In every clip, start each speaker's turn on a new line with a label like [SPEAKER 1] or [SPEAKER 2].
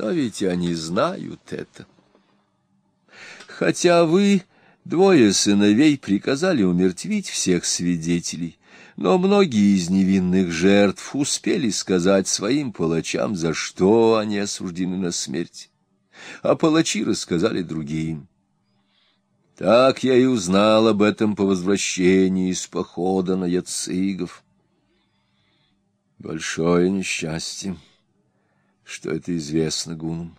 [SPEAKER 1] но ведь они знают это. Хотя вы, двое сыновей, приказали умертвить всех свидетелей, но многие из невинных жертв успели сказать своим палачам, за что они осуждены на смерть, а палачи рассказали другим. Так я и узнал об этом по возвращении из похода на Яцигов. Большое несчастье, что это известно гунам.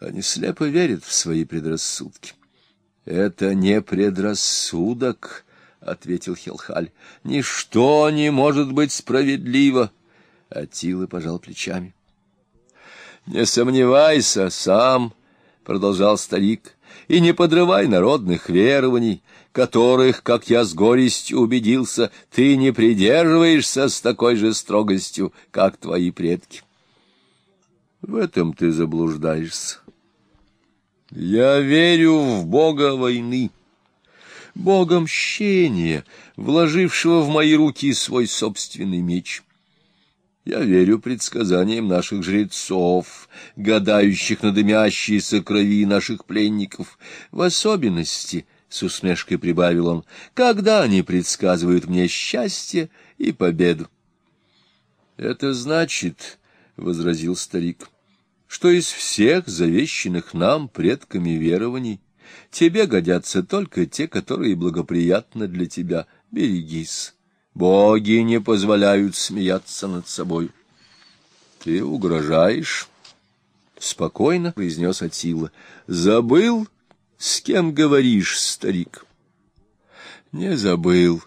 [SPEAKER 1] Они слепо верят в свои предрассудки. — Это не предрассудок, — ответил Хелхаль. — Ничто не может быть справедливо. Атила пожал плечами. — Не сомневайся сам, — продолжал старик, — и не подрывай народных верований, которых, как я с горестью убедился, ты не придерживаешься с такой же строгостью, как твои предки. В этом ты заблуждаешься. Я верю в Бога войны, Бога мщения, вложившего в мои руки свой собственный меч. Я верю предсказаниям наших жрецов, гадающих на дымящиеся крови наших пленников, в особенности, — с усмешкой прибавил он, — когда они предсказывают мне счастье и победу. — Это значит, — возразил старик, — что из всех завещанных нам предками верований тебе годятся только те, которые благоприятны для тебя. Берегись. Боги не позволяют смеяться над собой. — Ты угрожаешь? — спокойно произнес Атила. — Забыл, с кем говоришь, старик? — Не забыл.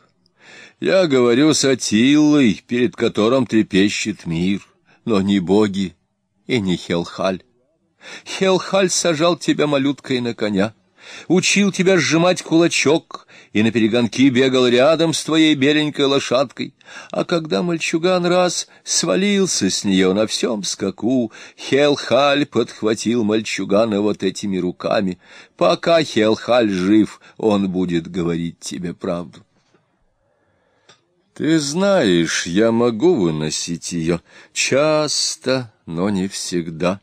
[SPEAKER 1] Я говорю с Атилой, перед которым трепещет мир, но не боги и не Хелхаль. Хелхаль сажал тебя малюткой на коня, учил тебя сжимать кулачок и на перегонки бегал рядом с твоей беленькой лошадкой. А когда мальчуган раз свалился с нее на всем скаку, Хелхаль подхватил мальчугана вот этими руками. Пока Хелхаль жив, он будет говорить тебе правду. Ты знаешь, я могу выносить ее часто, но не всегда.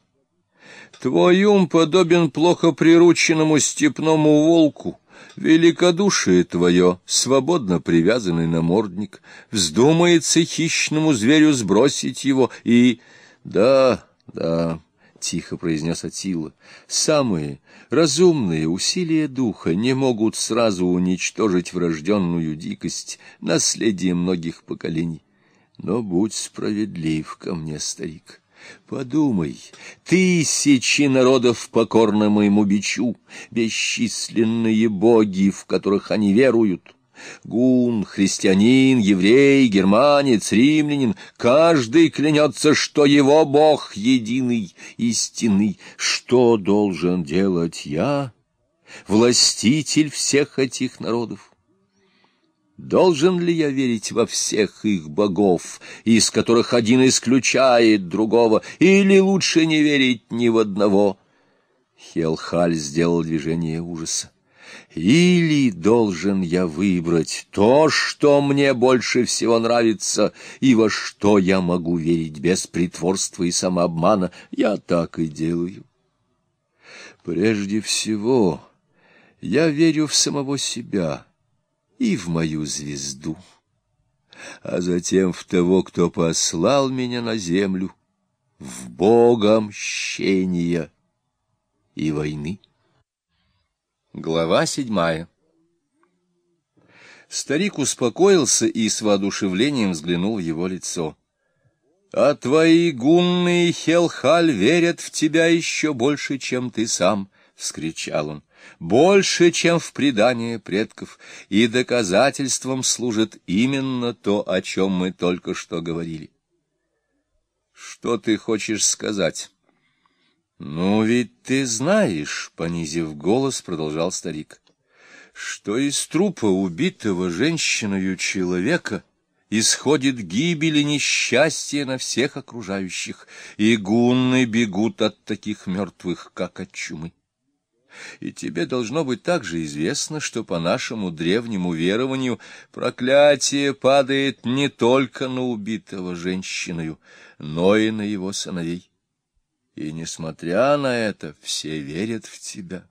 [SPEAKER 1] Твой ум подобен плохо прирученному степному волку. Великодушие твое, свободно привязанный намордник, вздумается хищному зверю сбросить его, и... Да, да, — тихо произнес Атила, — самые разумные усилия духа не могут сразу уничтожить врожденную дикость, наследие многих поколений. Но будь справедлив ко мне, старик. Подумай, тысячи народов покорны моему бичу, бесчисленные боги, в которых они веруют. Гун, христианин, еврей, германец, римлянин, каждый клянется, что его Бог единый, истинный. Что должен делать я, властитель всех этих народов? Должен ли я верить во всех их богов, из которых один исключает другого, или лучше не верить ни в одного? Хелхаль сделал движение ужаса. Или должен я выбрать то, что мне больше всего нравится, и во что я могу верить без притворства и самообмана, я так и делаю. Прежде всего, я верю в самого себя и в мою звезду, а затем в того, кто послал меня на землю, в Бога мщения и войны. Глава седьмая Старик успокоился и с воодушевлением взглянул в его лицо. — А твои гунны и Хелхаль верят в тебя еще больше, чем ты сам, — вскричал он больше, чем в предании предков, и доказательством служит именно то, о чем мы только что говорили. Что ты хочешь сказать? Ну, ведь ты знаешь, понизив голос, продолжал старик, что из трупа убитого женщиною человека исходит гибель и несчастье на всех окружающих, и гунны бегут от таких мертвых, как от чумы. И тебе должно быть также известно, что по нашему древнему верованию проклятие падает не только на убитого женщиною, но и на его сыновей. И, несмотря на это, все верят в тебя.